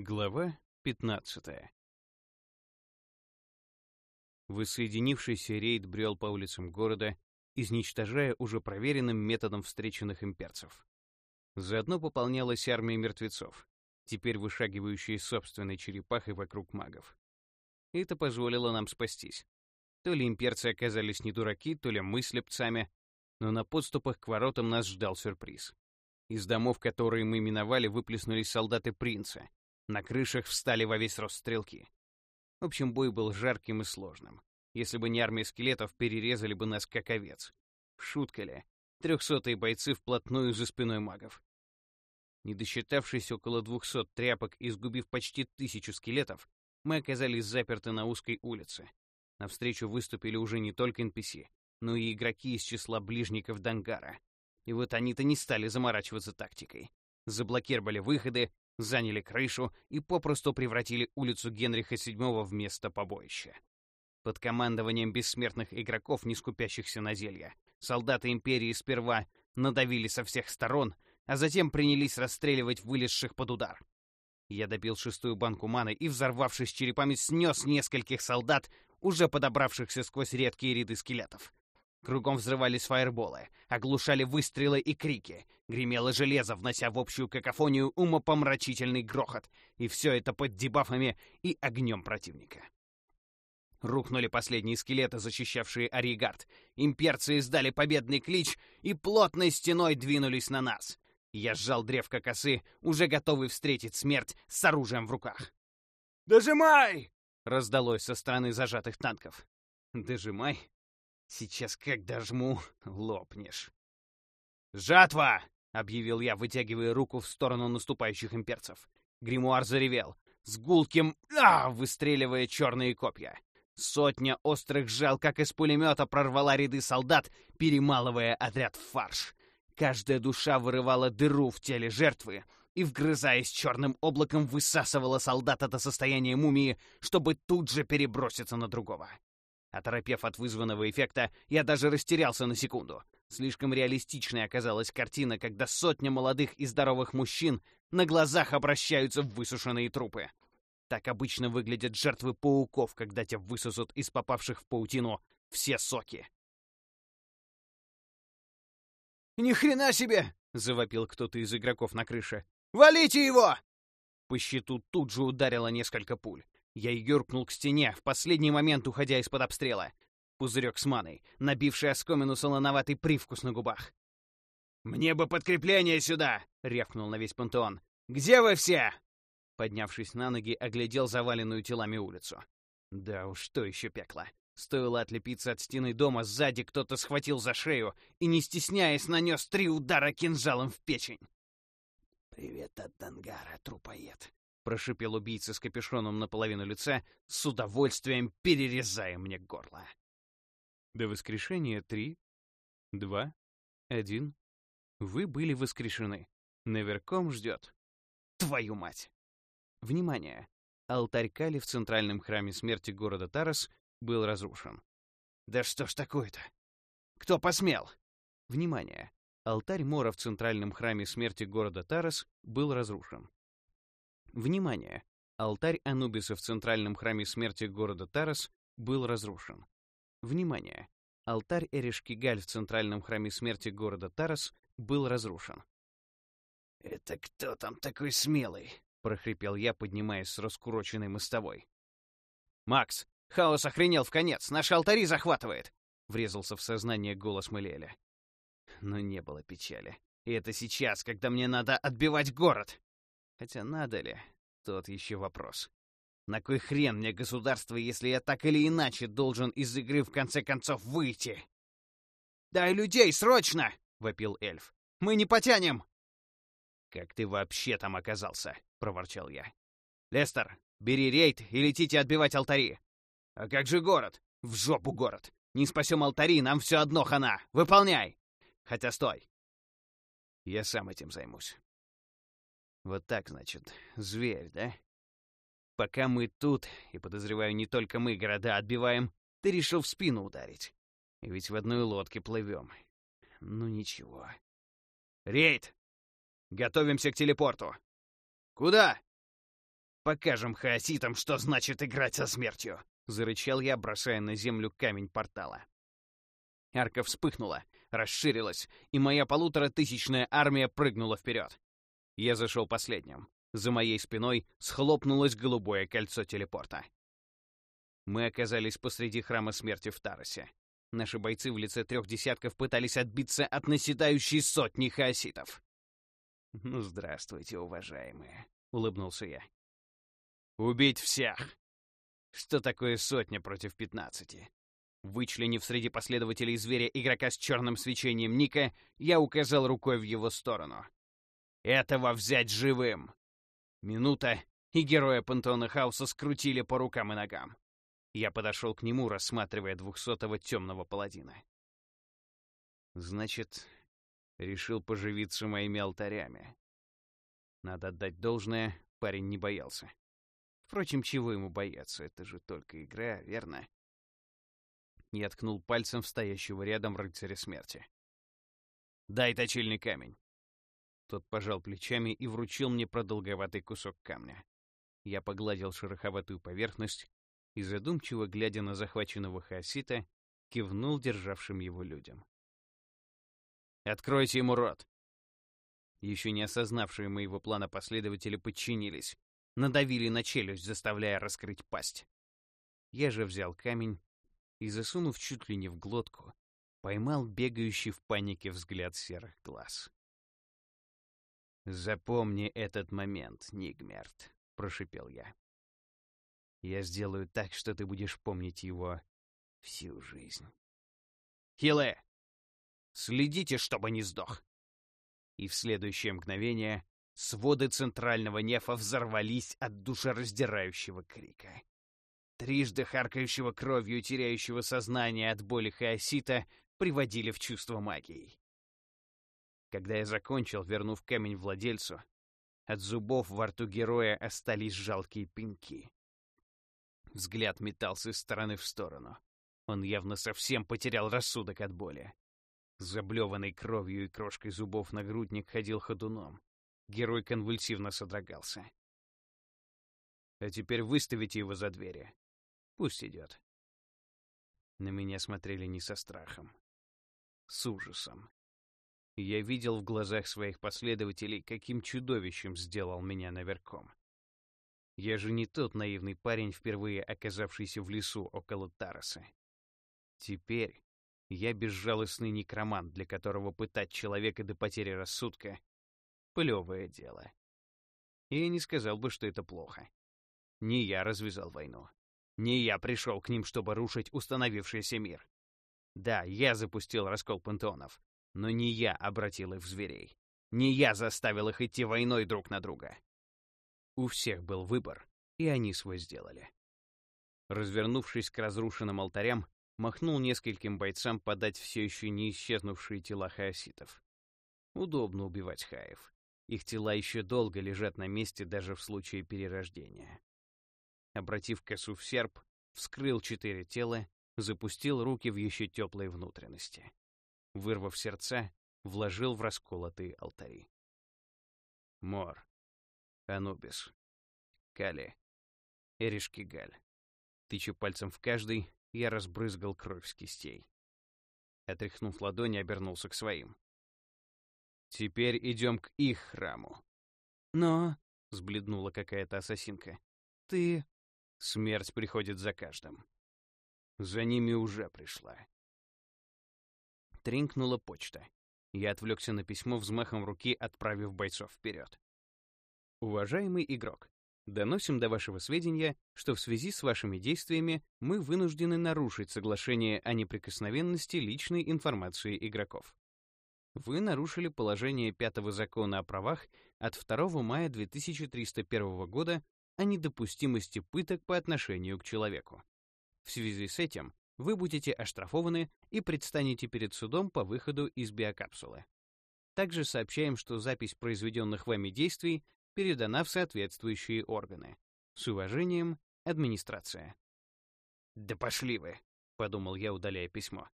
Глава 15 Воссоединившийся рейд брел по улицам города, изничтожая уже проверенным методом встреченных имперцев. Заодно пополнялась армия мертвецов, теперь вышагивающие собственной черепахой вокруг магов. Это позволило нам спастись. То ли имперцы оказались не дураки, то ли мы слепцами, но на подступах к воротам нас ждал сюрприз. Из домов, которые мы миновали, выплеснулись солдаты принца, на крышах встали во весь рост стрелки. В общем, бой был жарким и сложным. Если бы не армия скелетов, перерезали бы нас как овец. Шутка ли? Трехсотые бойцы вплотную за спиной магов. Не досчитавшись около двухсот тряпок и сгубив почти тысячу скелетов, мы оказались заперты на узкой улице. Навстречу выступили уже не только NPC, но и игроки из числа ближников Дангара. И вот они-то не стали заморачиваться тактикой. Заблокировали выходы, заняли крышу и попросту превратили улицу Генриха VII в место побоища. Под командованием бессмертных игроков, не скупящихся на зелья, солдаты Империи сперва надавили со всех сторон, а затем принялись расстреливать вылезших под удар. Я добил шестую банку маны и, взорвавшись черепами, снес нескольких солдат, уже подобравшихся сквозь редкие ряды скелетов. Кругом взрывались фаерболы, оглушали выстрелы и крики, гремело железо, внося в общую какофонию умопомрачительный грохот, и все это под дебафами и огнем противника. Рухнули последние скелеты, защищавшие Аригард. Имперцы издали победный клич и плотной стеной двинулись на нас. Я сжал древко косы, уже готовый встретить смерть с оружием в руках. «Дожимай!» — раздалось со стороны зажатых танков. «Дожимай?» Сейчас как дожму, лопнешь. «Жатва!» — объявил я, вытягивая руку в сторону наступающих имперцев. Гримуар заревел, с гулким «а!» выстреливая черные копья. Сотня острых жал, как из пулемета, прорвала ряды солдат, перемалывая отряд в фарш. Каждая душа вырывала дыру в теле жертвы и, вгрызаясь черным облаком, высасывала солдата до состояния мумии, чтобы тут же переброситься на другого. Оторопев от вызванного эффекта, я даже растерялся на секунду. Слишком реалистичной оказалась картина, когда сотня молодых и здоровых мужчин на глазах обращаются в высушенные трупы. Так обычно выглядят жертвы пауков, когда те высосут из попавших в паутину все соки. «Ни хрена себе!» — завопил кто-то из игроков на крыше. «Валите его!» По щиту тут же ударило несколько пуль. Я юркнул к стене, в последний момент уходя из-под обстрела. Пузырек с маной, набивший оскомину солоноватый привкус на губах. «Мне бы подкрепление сюда!» — рявкнул на весь пантеон. «Где вы все?» Поднявшись на ноги, оглядел заваленную телами улицу. Да уж, что еще пекло. Стоило отлепиться от стены дома, сзади кто-то схватил за шею и, не стесняясь, нанес три удара кинжалом в печень. «Привет от Дангара, трупоед!» Прошипел убийца с капюшоном наполовину лица, с удовольствием перерезая мне горло. До воскрешения три, два, один. Вы были воскрешены. Наверхом ждет. Твою мать! Внимание! Алтарь Кали в центральном храме смерти города Тарас был разрушен. Да что ж такое-то? Кто посмел? Внимание! Алтарь Мора в центральном храме смерти города Тарас был разрушен. Внимание! Алтарь Анубиса в центральном храме смерти города Тарас был разрушен. Внимание! Алтарь Эрешкигаль в центральном храме смерти города Тарас был разрушен. «Это кто там такой смелый?» — прохрипел я, поднимаясь с раскуроченной мостовой. «Макс, хаос охренел в конец! Наши алтари захватывает!» — врезался в сознание голос Малиэля. Но не было печали. И это сейчас, когда мне надо отбивать город. Хотя надо ли? Тот еще вопрос. На кой хрен мне государство, если я так или иначе должен из игры в конце концов выйти? «Дай людей, срочно!» — вопил эльф. «Мы не потянем!» «Как ты вообще там оказался?» — проворчал я. «Лестер, бери рейд и летите отбивать алтари!» «А как же город?» «В жопу город! Не спасем алтари, нам все одно хана! Выполняй!» «Хотя стой!» «Я сам этим займусь. Вот так, значит, зверь, да? Пока мы тут, и, подозреваю, не только мы города отбиваем, ты решил в спину ударить. Ведь в одной лодке плывем. Ну ничего. Рейд! Готовимся к телепорту. Куда? покажем хаоситам, что значит играть со смертью!» — зарычал я, бросая на землю камень портала. Арка вспыхнула, расширилась, и моя полуторатысячная армия прыгнула вперед. Я зашел последним. За моей спиной схлопнулось голубое кольцо телепорта. Мы оказались посреди храма смерти в Таросе. Наши бойцы в лице трех десятков пытались отбиться от наседающей сотни хаоситов. «Ну, здравствуйте, уважаемые», — улыбнулся я. «Убить всех!» Что такое сотня против пятнадцати? Вычленив среди последователей зверя игрока с черным свечением Ника, я указал рукой в его сторону. «Этого взять живым!» Минута, и героя пантеона хаоса скрутили по рукам и ногам. Я подошел к нему, рассматривая двухсотого темного паладина. Значит, решил поживиться моими алтарями. Надо отдать должное, парень не боялся. Впрочем, чего ему бояться, это же только игра, верно? Я ткнул пальцем в стоящего рядом рыцаря смерти. «Дай точильный камень!» Тот пожал плечами и вручил мне продолговатый кусок камня. Я погладил шероховатую поверхность и, задумчиво глядя на захваченного хаосита, кивнул державшим его людям. «Откройте ему рот!» Еще не осознавшие моего плана последователи подчинились, надавили на челюсть, заставляя раскрыть пасть. Я же взял камень и, засунув чуть ли не в глотку, поймал бегающий в панике взгляд серых глаз. «Запомни этот момент, Нигмерт», — прошипел я. «Я сделаю так, что ты будешь помнить его всю жизнь». «Хиле! Следите, чтобы не сдох!» И в следующее мгновение своды центрального нефа взорвались от душераздирающего крика. Трижды харкающего кровью и теряющего сознание от боли хаосита приводили в чувство магии. Когда я закончил, вернув камень владельцу, от зубов во рту героя остались жалкие пеньки. Взгляд метался из стороны в сторону. Он явно совсем потерял рассудок от боли. Заблеванный кровью и крошкой зубов нагрудник ходил ходуном. Герой конвульсивно содрогался. «А теперь выставите его за двери. Пусть идет». На меня смотрели не со страхом, с ужасом. Я видел в глазах своих последователей, каким чудовищем сделал меня наверхом. Я же не тот наивный парень, впервые оказавшийся в лесу около Тараса. Теперь я безжалостный некромант, для которого пытать человека до потери рассудка — плевое дело. И я не сказал бы, что это плохо. Не я развязал войну. Не я пришел к ним, чтобы рушить установившийся мир. Да, я запустил раскол пантеонов, но не я обратил их в зверей. Не я заставил их идти войной друг на друга. У всех был выбор, и они свой сделали. Развернувшись к разрушенным алтарям, махнул нескольким бойцам подать все еще не исчезнувшие тела хаоситов. Удобно убивать хаев. Их тела еще долго лежат на месте даже в случае перерождения. Обратив косу в серп, вскрыл четыре тела, запустил руки в еще теплые внутренности вырвав сердца, вложил в расколотые алтари. Мор, Анубис, Кали, Эришкигаль. Тыча пальцем в каждый, я разбрызгал кровь с кистей. Отряхнув ладони, обернулся к своим. «Теперь идем к их храму». «Но...» — сбледнула какая-то ассасинка. «Ты...» Смерть приходит за каждым. За ними уже пришла. Тринкнула почта. Я отвлекся на письмо взмахом руки, отправив бойцов вперед. Уважаемый игрок, доносим до вашего сведения, что в связи с вашими действиями мы вынуждены нарушить соглашение о неприкосновенности личной информации игроков. Вы нарушили положение пятого закона о правах от 2 мая 2301 года о недопустимости пыток по отношению к человеку. В связи с этим вы будете оштрафованы и предстанете перед судом по выходу из биокапсулы. Также сообщаем, что запись произведенных вами действий передана в соответствующие органы. С уважением, администрация. «Да пошли вы!» — подумал я, удаляя письмо.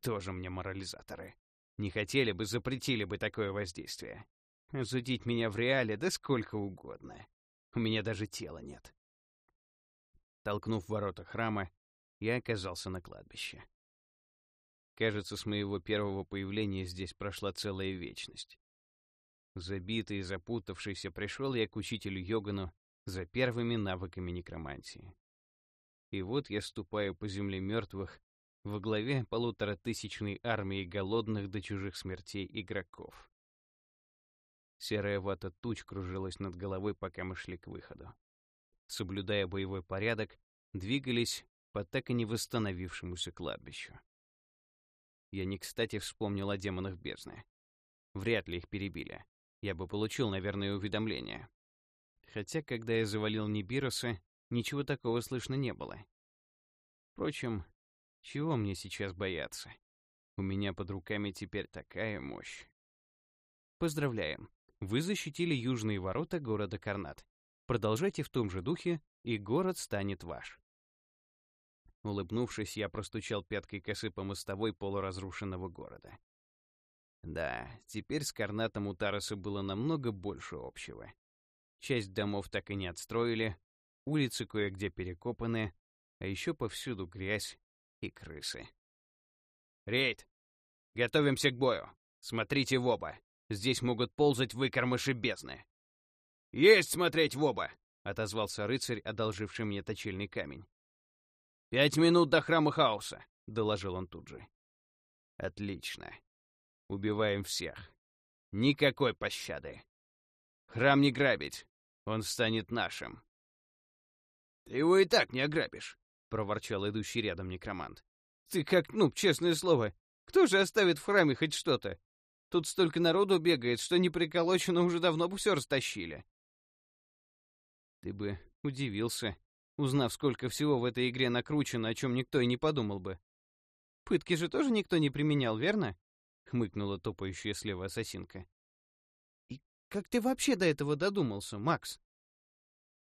«Тоже мне морализаторы. Не хотели бы, запретили бы такое воздействие. Зудить меня в реале, да сколько угодно. У меня даже тела нет. Толкнув ворота храма, я оказался на кладбище. Кажется, с моего первого появления здесь прошла целая вечность. Забитый и запутавшийся пришел я к учителю Йогану за первыми навыками некромантии. И вот я ступаю по земле мертвых во главе полуторатысячной армии голодных до чужих смертей игроков. Серая вата туч кружилась над головой, пока мы шли к выходу. Соблюдая боевой порядок, двигались по так и не восстановившемуся кладбищу. Я не кстати вспомнил о демонах бездны. Вряд ли их перебили. Я бы получил, наверное, уведомление. Хотя, когда я завалил Нибируса, ничего такого слышно не было. Впрочем, чего мне сейчас бояться? У меня под руками теперь такая мощь. Поздравляем! Вы защитили южные ворота города Карнат. Продолжайте в том же духе, и город станет ваш. Улыбнувшись, я простучал пяткой косы по мостовой полуразрушенного города. Да, теперь с Карнатом у Тараса было намного больше общего. Часть домов так и не отстроили, улицы кое-где перекопаны, а еще повсюду грязь и крысы. «Рейд! Готовимся к бою! Смотрите в оба! Здесь могут ползать выкормыши бездны. «Есть смотреть в оба!» — отозвался рыцарь, одолживший мне точильный камень. «Пять минут до храма хаоса», — доложил он тут же. «Отлично. Убиваем всех. Никакой пощады. Храм не грабить. Он станет нашим». «Ты его и так не ограбишь», — проворчал идущий рядом некромант. «Ты как, ну, честное слово, кто же оставит в храме хоть что-то? Тут столько народу бегает, что не приколочено уже давно бы все растащили. Ты бы удивился, узнав, сколько всего в этой игре накручено, о чем никто и не подумал бы. Пытки же тоже никто не применял, верно? Хмыкнула топающая слева ассасинка. И как ты вообще до этого додумался, Макс?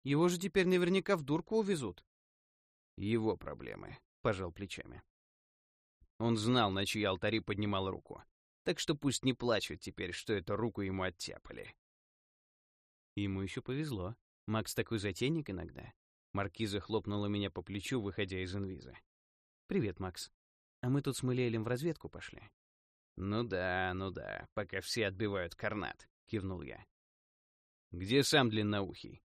Его же теперь наверняка в дурку увезут. Его проблемы, пожал плечами. Он знал, на чьи алтари поднимал руку так что пусть не плачут теперь, что эту руку ему оттяпали. Ему еще повезло. Макс такой затейник иногда. Маркиза хлопнула меня по плечу, выходя из инвиза. «Привет, Макс. А мы тут с Мэлиэлем в разведку пошли». «Ну да, ну да, пока все отбивают карнат», — кивнул я. «Где сам длинноухий?»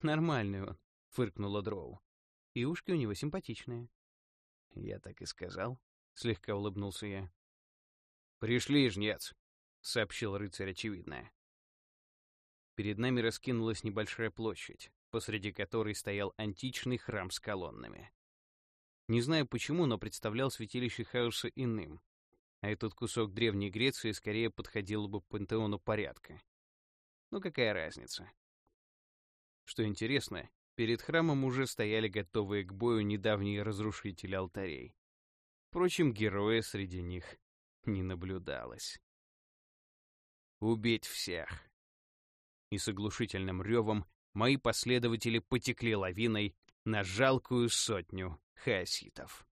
«Нормальный он», — фыркнула Дроу. «И ушки у него симпатичные». «Я так и сказал», — слегка улыбнулся я. «Пришли, жнец», — сообщил рыцарь очевидное. Перед нами раскинулась небольшая площадь, посреди которой стоял античный храм с колоннами. Не знаю почему, но представлял святилище хаоса иным, а этот кусок Древней Греции скорее подходил бы пантеону порядка. Ну какая разница? Что интересно, перед храмом уже стояли готовые к бою недавние разрушители алтарей. Впрочем, героя среди них не наблюдалось. Убить всех. И с оглушительным ревом мои последователи потекли лавиной на жалкую сотню хаоситов.